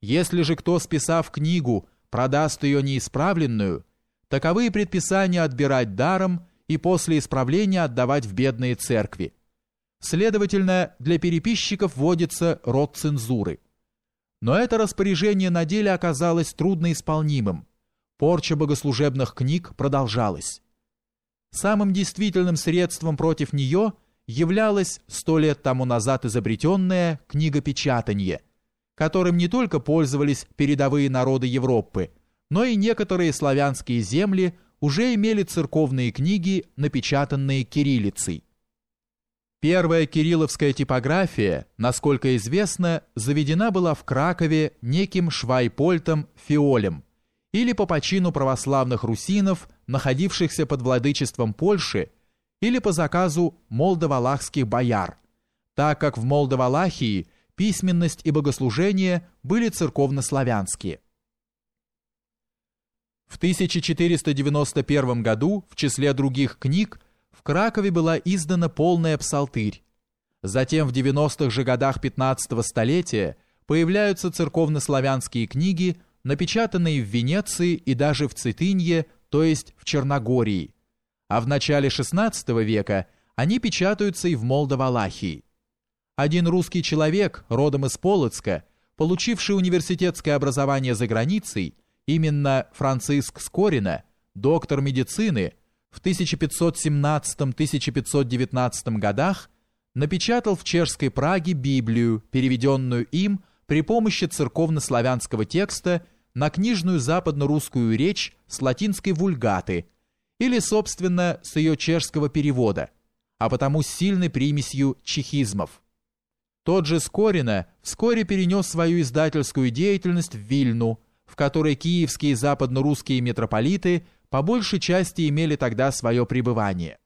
Если же кто, списав книгу, продаст ее неисправленную, таковые предписания отбирать даром и после исправления отдавать в бедные церкви. Следовательно, для переписчиков вводится род цензуры. Но это распоряжение на деле оказалось трудноисполнимым. Порча богослужебных книг продолжалась. Самым действительным средством против нее являлось сто лет тому назад изобретенное книгопечатание, которым не только пользовались передовые народы Европы, но и некоторые славянские земли уже имели церковные книги, напечатанные кириллицей. Первая кирилловская типография, насколько известно, заведена была в Кракове неким Швайпольтом Фиолем или по почину православных русинов, находившихся под владычеством Польши, или по заказу молдовалахских бояр, так как в Молдовалахии письменность и богослужение были церковнославянские. В 1491 году в числе других книг в Кракове была издана полная псалтырь. Затем в 90-х же годах 15 столетия появляются церковнославянские книги, напечатанные в Венеции и даже в Цитынье, то есть в Черногории. А в начале XVI века они печатаются и в Молдовалахии. Один русский человек, родом из Полоцка, получивший университетское образование за границей, именно Франциск Скорина, доктор медицины, в 1517-1519 годах напечатал в чешской Праге Библию, переведенную им при помощи церковно-славянского текста на книжную западно-русскую речь с латинской вульгаты или, собственно, с ее чешского перевода, а потому с сильной примесью чехизмов. Тот же Скорина вскоре перенес свою издательскую деятельность в Вильну, в которой киевские западно-русские митрополиты по большей части имели тогда свое пребывание.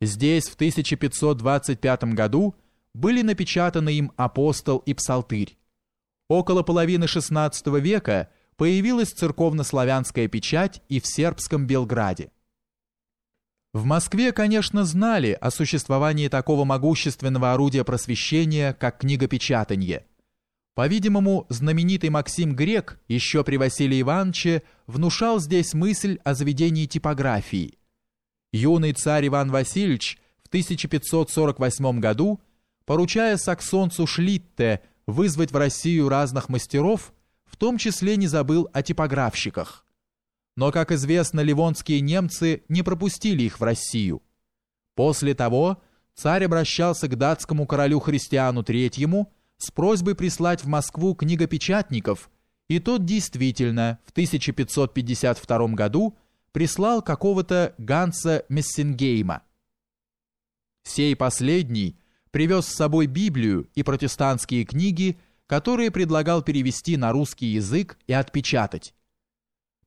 Здесь в 1525 году были напечатаны им «Апостол» и «Псалтырь». Около половины XVI века появилась церковно-славянская печать и в сербском Белграде. В Москве, конечно, знали о существовании такого могущественного орудия просвещения, как книгопечатанье – по-видимому, знаменитый Максим Грек еще при Василии Ивановиче внушал здесь мысль о заведении типографии. Юный царь Иван Васильевич в 1548 году, поручая саксонцу Шлитте вызвать в Россию разных мастеров, в том числе не забыл о типографщиках. Но, как известно, ливонские немцы не пропустили их в Россию. После того царь обращался к датскому королю Христиану III с просьбой прислать в Москву книгопечатников, и тот действительно в 1552 году прислал какого-то Ганса Мессингейма. Сей последний привез с собой Библию и протестантские книги, которые предлагал перевести на русский язык и отпечатать.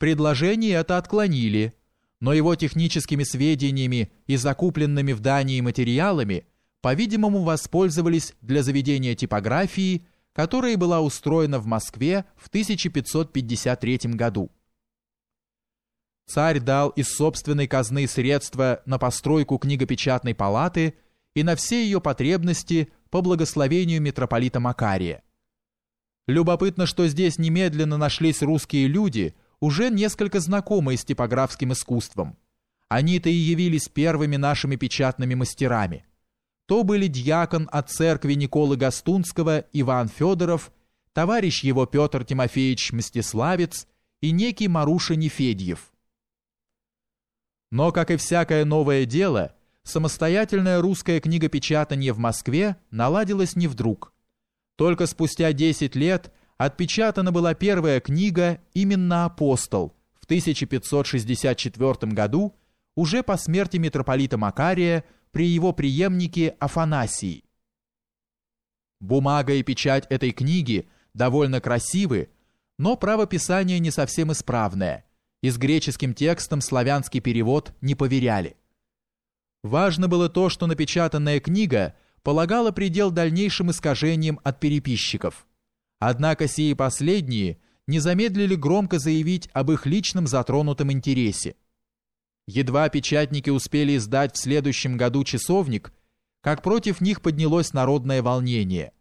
Предложение это отклонили, но его техническими сведениями и закупленными в Дании материалами – по-видимому, воспользовались для заведения типографии, которая была устроена в Москве в 1553 году. Царь дал из собственной казны средства на постройку книгопечатной палаты и на все ее потребности по благословению митрополита Макария. Любопытно, что здесь немедленно нашлись русские люди, уже несколько знакомые с типографским искусством. Они-то и явились первыми нашими печатными мастерами – то были дьякон от церкви Николы Гастунского Иван Федоров, товарищ его Петр Тимофеевич Мстиславец и некий Маруша Нефедьев. Но, как и всякое новое дело, самостоятельное русское книгопечатание в Москве наладилось не вдруг. Только спустя 10 лет отпечатана была первая книга именно «Апостол» в 1564 году, уже по смерти митрополита Макария, при его преемнике Афанасии. Бумага и печать этой книги довольно красивы, но правописание не совсем исправное, и с греческим текстом славянский перевод не поверяли. Важно было то, что напечатанная книга полагала предел дальнейшим искажениям от переписчиков. Однако сии последние не замедлили громко заявить об их личном затронутом интересе. Едва печатники успели издать в следующем году часовник, как против них поднялось народное волнение –